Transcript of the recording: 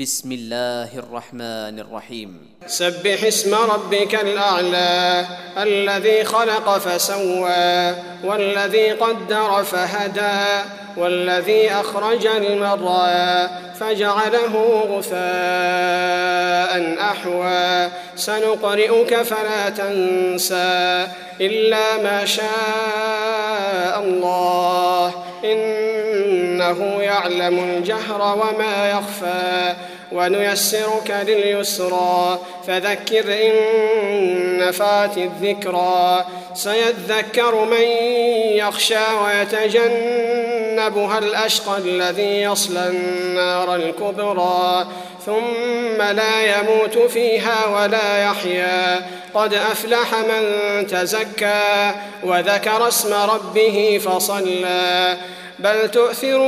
بسم الله الرحمن الرحيم. سبح اسم ربك الأعلى الذي خلق فسوى والذي قدر فهدى والذي أخرج المرعى فجعله غثاء أحوى. سنقرئك فلا تنسى إلا ما شاء الله إنه يعلم الجهر وما يخفى ونيسرك لليسرى. فذكر إن نفعت الذكرى. سيذكر من يخشى ويتجنبها الأشقى الذي يصلى النار الكبرى. ثم لا يموت فيها ولا يحيا. قد أفلح من تزكى وذكر اسم ربه فصلى. بل تؤثرون